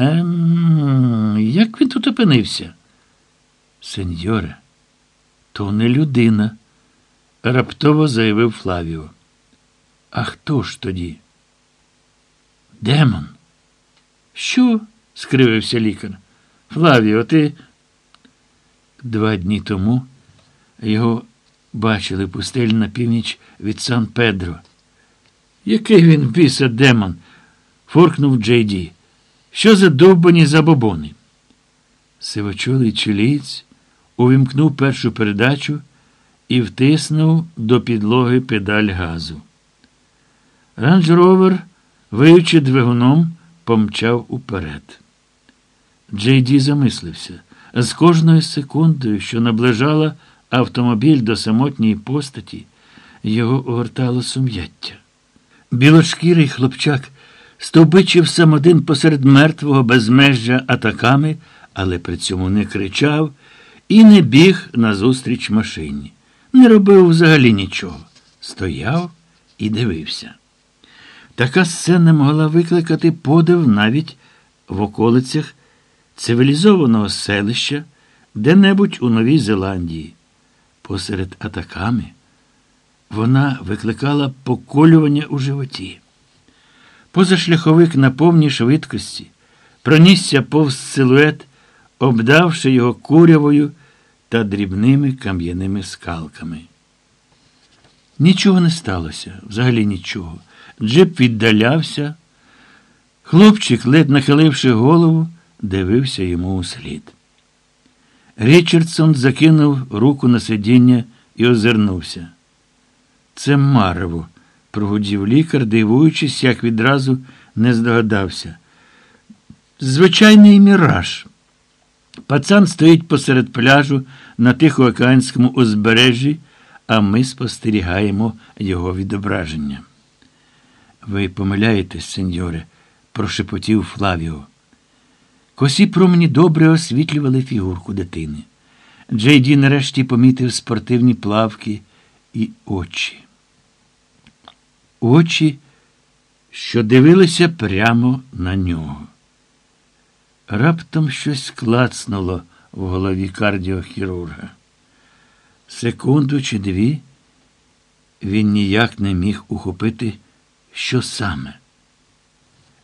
Ем, як він тут опинився? Сеньоре, то не людина, раптово заявив Флавіо. А хто ж тоді? Демон. Що? скривився лікар. Флавіо, ти. Два дні тому його бачили в пустелі на північ від Сан Педро. Який він біса демон? форкнув Джейді. Що за довбані забобони? Сивочолий чилієць увімкнув першу передачу і втиснув до підлоги педаль газу. Ровер, виючи двигуном, помчав уперед. Джейді замислився. З кожною секундою, що наближала автомобіль до самотньої постаті, його огортало сум'яття. Білошкірий хлопчак стовбичив сам один посеред мертвого безмежжя атаками, але при цьому не кричав і не біг назустріч машині. Не робив взагалі нічого. Стояв і дивився. Така сцена могла викликати подив навіть в околицях цивілізованого селища де-небудь у Новій Зеландії. Посеред атаками вона викликала поколювання у животі. Позашляховик на повній швидкості пронісся повз силует, обдавши його курявою та дрібними кам'яними скалками. Нічого не сталося, взагалі нічого. Джип віддалявся. Хлопчик, ледь нахиливши голову, дивився йому у слід. Річардсон закинув руку на сидіння і озирнувся. Це марево, прогудів лікар, дивуючись, як відразу не здогадався. Звичайний міраж. Пацан стоїть посеред пляжу на Тихоокеанському узбережжі, а ми спостерігаємо його відображення. Ви помиляєтесь, сеньоре, прошепотів Флавіо. Косі промені добре освітлювали фігурку дитини. Джейді нарешті помітив спортивні плавки і очі. Очі, що дивилися прямо на нього. Раптом щось клацнуло в голові кардіохірурга. Секунду чи дві він ніяк не міг ухопити, що саме.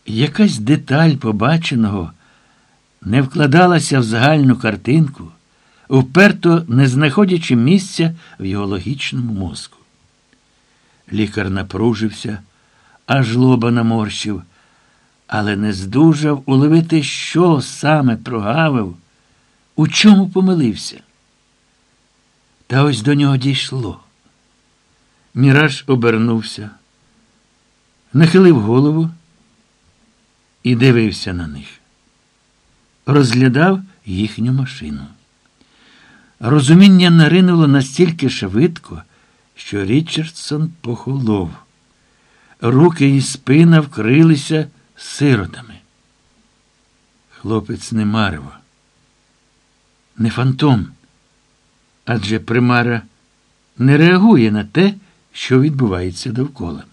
Якась деталь побаченого не вкладалася в загальну картинку, вперто не знаходячи місця в його логічному мозку. Лікар напружився, аж лоба наморщив, але не здужав уловити, що саме прогавив, у чому помилився. Та ось до нього дійшло. Міраж обернувся, нахилив голову і дивився на них. Розглядав їхню машину. Розуміння наринуло настільки швидко, що Річардсон похолов. Руки і спина вкрилися сиротами. Хлопець не марево, не фантом. Адже примара не реагує на те, що відбувається довкола.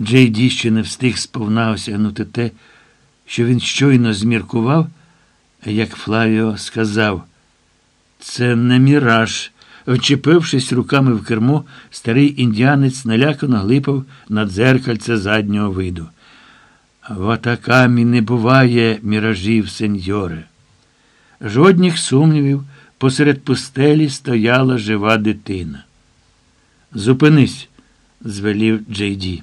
Джей Ді ще не встиг сповна осягнути те, що він щойно зміркував, як Флавіо сказав, це не міраж. Вчепившись руками в кермо, старий індіанець налякано глипав на дзеркальце заднього виду. В атакамі не буває міражів, сеньоре. Жодних сумнівів посеред пустелі стояла жива дитина. Зупинись, звелів Джейді.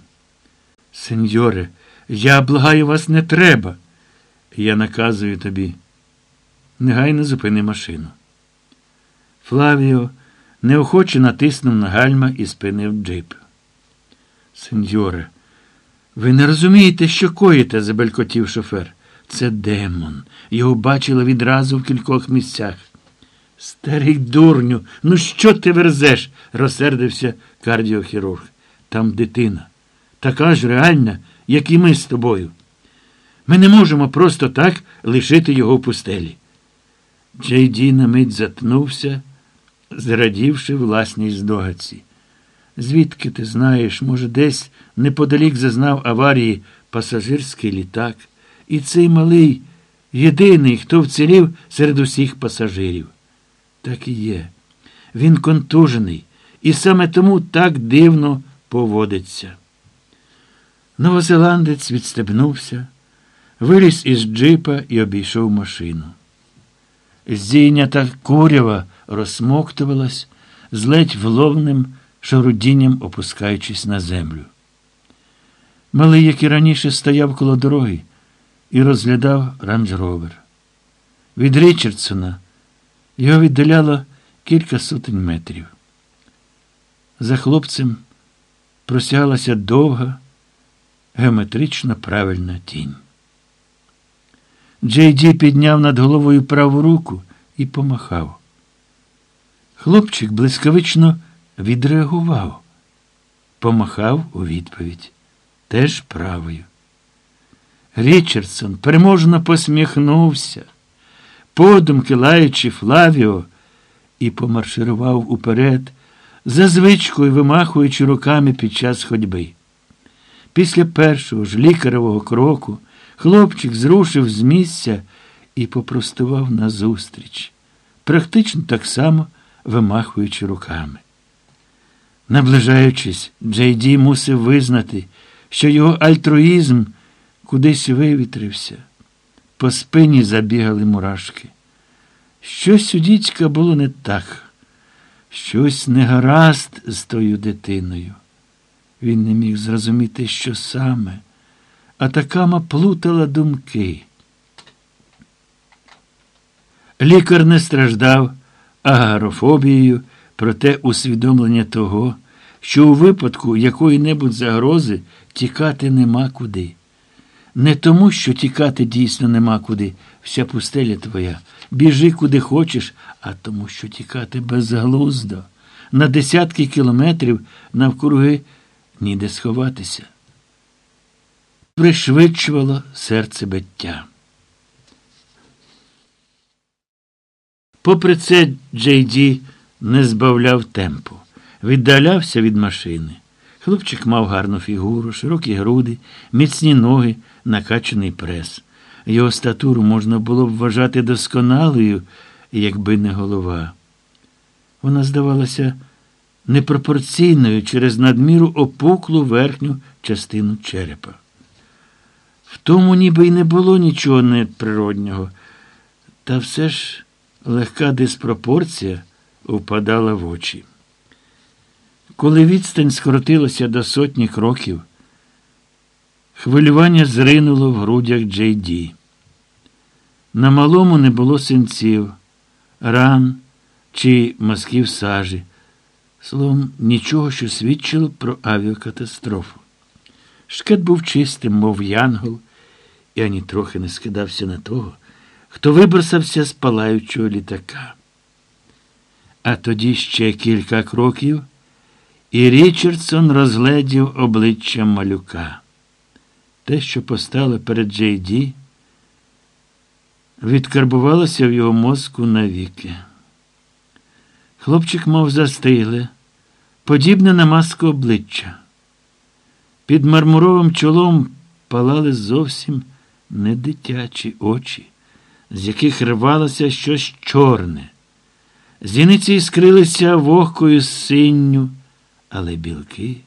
Сеньоре, я благаю вас не треба. Я наказую тобі. Негайно зупини машину. Флавіо неохоче натиснув на гальма і спинив джип. Сеньоре, ви не розумієте, що коїте, забелькотів шофер. Це демон. Його бачили відразу в кількох місцях. Старий дурню, ну що ти верзеш? розсердився кардіохірург. Там дитина. Така ж реальна, як і ми з тобою. Ми не можемо просто так лишити його в пустелі. Джей на мить затнувся, зрадівши власній здогадці. Звідки ти знаєш, може, десь неподалік зазнав аварії пасажирський літак, І цей малий єдиний, хто вцілів серед усіх пасажирів. Так і є. Він контужений, і саме тому так дивно поводиться. Новозеландець відстебнувся, виліз із джипа і обійшов машину. Здійнята курява розсмоктувалась, з ледь вловним шарудінням опускаючись на землю. Малий, як і раніше, стояв коло дороги і розглядав ранж-ровер. Від Річардсона його віддаляло кілька сотень метрів. За хлопцем просягалася довга, геометрично правильна тінь. Джей Ді підняв над головою праву руку і помахав. Хлопчик блискавично відреагував, помахав у відповідь теж правою. Річардсон переможно посміхнувся, подумки лаючи Флавіо, і помарширував уперед, за звичкою вимахуючи руками під час ходьби. Після першого ж лікаревого кроку хлопчик зрушив з місця і попростував назустріч, практично так само вимахуючи руками. Наближаючись, Джейді мусив визнати, що його альтруїзм кудись вивітрився. По спині забігали мурашки. Щось у дідька було не так, щось негаразд з тою дитиною. Він не міг зрозуміти, що саме, а такама плутала думки. Лікар не страждав агарофобією, проте усвідомлення того, що у випадку якої-небудь загрози тікати нема куди. Не тому, що тікати дійсно нема куди, вся пустеля твоя, біжи куди хочеш, а тому, що тікати безглуздо. На десятки кілометрів навкруги ніде сховатися. Пришвидшувало серце биття. Попри це, Джей Ді не збавляв темпу, віддалявся від машини. Хлопчик мав гарну фігуру, широкі груди, міцні ноги, накачаний прес. Його статуру можна було б вважати досконалою, якби не голова. Вона здавалася непропорційною через надміру опуклу верхню частину черепа. В тому ніби й не було нічого неприроднього, та все ж легка диспропорція впадала в очі. Коли відстань скоротилася до сотні кроків, хвилювання зринуло в грудях Джей Ді. На малому не було синців, ран чи мазків сажі, словом, нічого, що свідчило про авіакатастрофу. Шкет був чистим, мов янгол, і ані трохи не скидався на того, хто вибросався з палаючого літака. А тоді ще кілька кроків, і Річардсон розгледів обличчя малюка. Те, що постало перед Джей Ді, відкарбувалося в його мозку навіки. Хлопчик мав застигле, подібне на маску обличчя. Під мармуровим чолом палали зовсім не дитячі очі, з яких рвалося щось чорне. Зіниці іскрилися вогкою синню, але білки.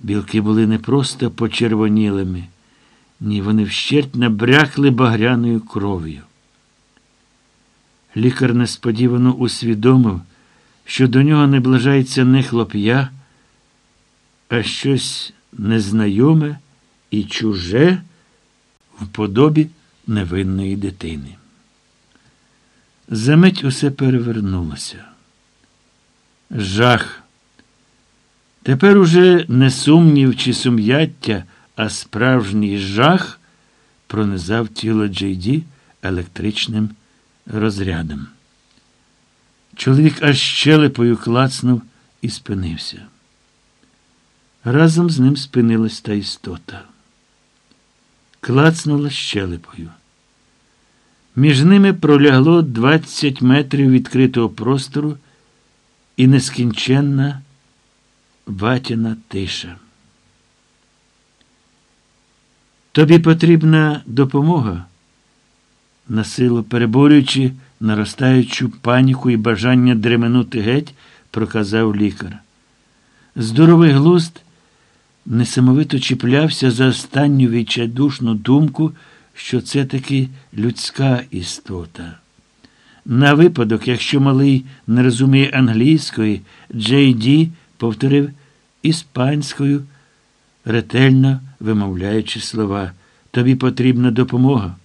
Білки були не просто почервонілими, ні, вони вщерть набрякли багряною кров'ю. Лікар несподівано усвідомив, що до нього наближається не хлоп'я, а щось незнайоме і чуже в подобі невинної дитини. Замить усе перевернулося. Жах. Тепер уже не сумнів чи сум'яття, а справжній жах пронизав тіло Джейді електричним розрядом. Чоловік аж щелепою клацнув і спинився. Разом з ним спинилась та істота. Клацнула щелепою. Між ними пролягло 20 метрів відкритого простору і нескінченна ватяна тиша. Тобі потрібна допомога, насилу переборюючи наростаючу паніку і бажання дременути геть, проказав лікар. Здоровий глузд несамовито чіплявся за останню відчайдушну думку, що це таки людська істота. На випадок, якщо малий не розуміє англійської, Джей Ді повторив іспанською, ретельно вимовляючи слова. Тобі потрібна допомога.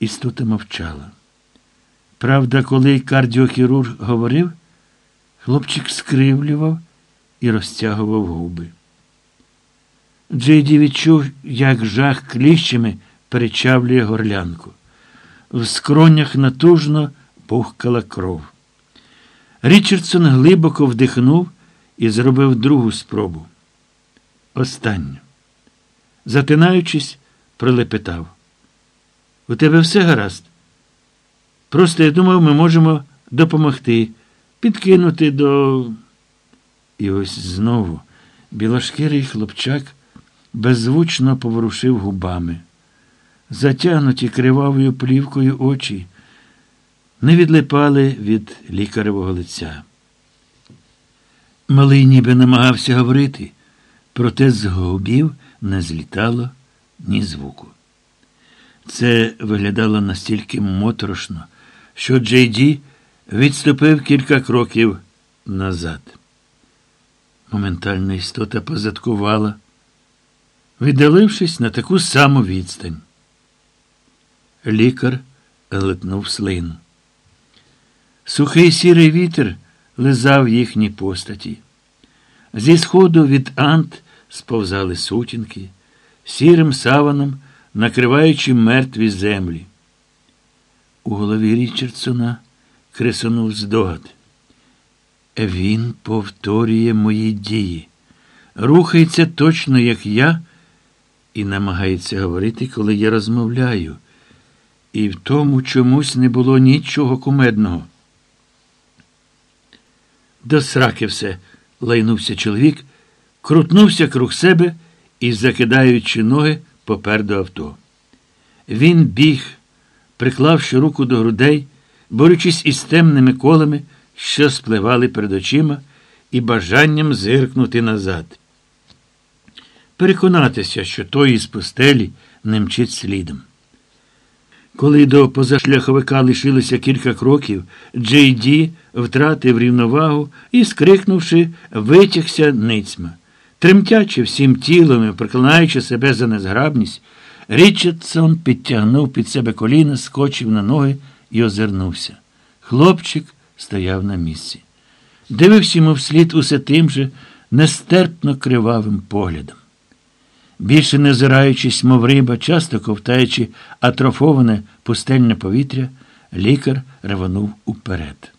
Істота мовчала. Правда, коли кардіохірург говорив, хлопчик скривлював і розтягував губи. Джейді відчув, як жах кліщами перечавлює горлянку. В скронях натужно пухкала кров. Річардсон глибоко вдихнув і зробив другу спробу. Останню. Затинаючись, пролепетав. У тебе все гаразд? Просто я думав, ми можемо допомогти, підкинути до. І ось знову білошкірий хлопчак беззвучно поворушив губами. Затягнуті кривавою плівкою очі не відлипали від лікаревого лиця. Малий ніби намагався говорити, проте з губів не злітало ні звуку. Це виглядало настільки моторошно, що Джей Ді відступив кілька кроків назад. Моментальна істота позадкувала, віддалившись на таку саму відстань. Лікар глитнув слину. Сухий сірий вітер лизав їхні постаті. Зі сходу від ант сповзали сутінки, сірим саваном накриваючи мертві землі. У голові Річардсона кресонув здогад. Він повторює мої дії, рухається точно, як я, і намагається говорити, коли я розмовляю. І в тому чомусь не було нічого кумедного. До сраки все, лайнувся чоловік, крутнувся круг себе і, закидаючи ноги, попер до авто. Він біг, приклавши руку до грудей, борючись із темними колами, що спливали перед очима, і бажанням зиркнути назад. Переконатися, що той із пустелі не мчить слідом. Коли до позашляховика лишилося кілька кроків, Джей Ді втратив рівновагу і, скрикнувши, витягся ницьма. Тремтячи всім тілом і проклинаючи себе за незграбність, Річардсон підтягнув під себе коліна, скочив на ноги і озирнувся. Хлопчик стояв на місці. Дивився йому вслід усе тим же нестерпно кривавим поглядом. Більше не зираючись, мов риба, часто ковтаючи атрофоване пустельне повітря, лікар реванув уперед.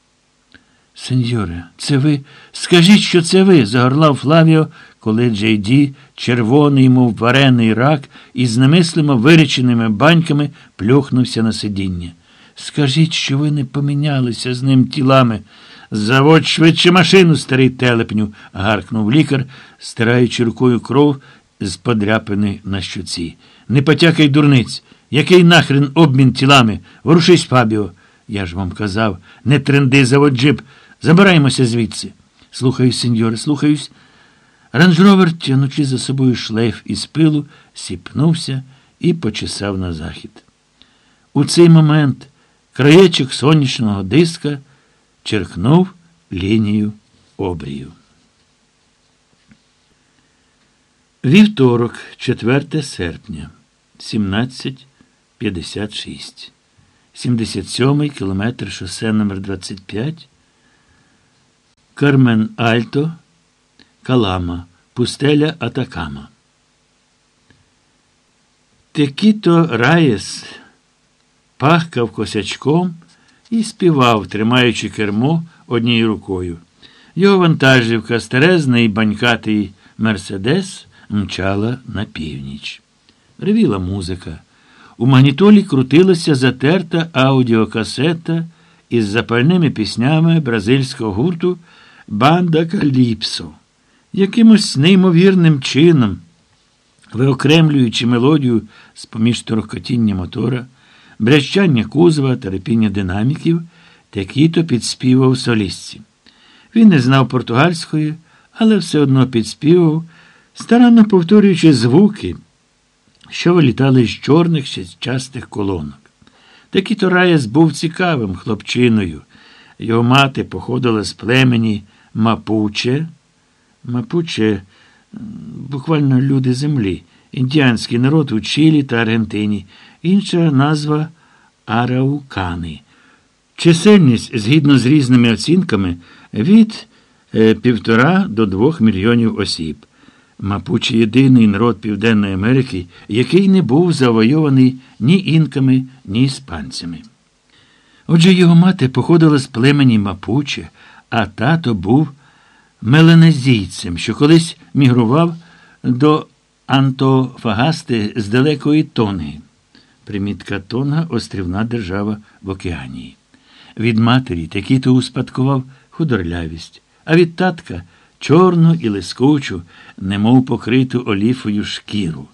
Сеньоре, це ви? Скажіть, що це ви? загорлав Флавіо, коли Джей Ді, червоний, мов варений рак, із немислимо виреченими баньками плюхнувся на сидіння. Скажіть, що ви не помінялися з ним тілами. Заводь швидше машину, старий телепню, гаркнув лікар, стираючи рукою кров з подряпини на щуці. Не потякай дурниць. Який нахрен обмін тілами? Ворушись, Фабіо. Я ж вам казав, не тренди заводь джип. Забираємося звідси. Слухаюсь, сеньоре, слухаюсь. Ранжровер, тянучи за собою шлейф із пилу, сіпнувся і почесав на захід. У цей момент краєчок сонячного диска черкнув лінію обрію. Вівторок, 4 серпня, 17.56. 77 кілометр шосе номер 25 Кармен Альто, Калама, Пустеля Атакама. Текіто Раєс пахкав косячком і співав, тримаючи кермо однією рукою. Його вантажівка, старезний банькатий Мерседес, мчала на північ. Ревіла музика. У магнітолі крутилася затерта аудіокасета із запальними піснями бразильського гурту Банда Каліпсо. Якимось неймовірним чином виокремлюючи мелодію з поміж торкотіння мотора, брещання кузова та репіння динаміків, Текіто підспівав солістці. Він не знав португальської, але все одно підспівав, старанно повторюючи звуки, що вилітали з чорних частих колонок. Текіто Раєс був цікавим хлопчиною. Його мати походила з племені Мапуче. Мапуче буквально люди землі, індіанський народ у Чилі та Аргентині, інша назва Араукани. Чисельність, згідно з різними оцінками, від е, півтора до двох мільйонів осіб. Мапуче єдиний народ Південної Америки, який не був завойований ні інками, ні іспанцями. Отже, його мати походила з племені Мапуче, а тато був меленезійцем, що колись мігрував до Антофагасти з далекої Тонги. Примітка Тонга острівна держава в Океанії. Від матері Текіто успадкував худорлявість, а від татка чорну і лискучу, немов покриту оліфою шкіру.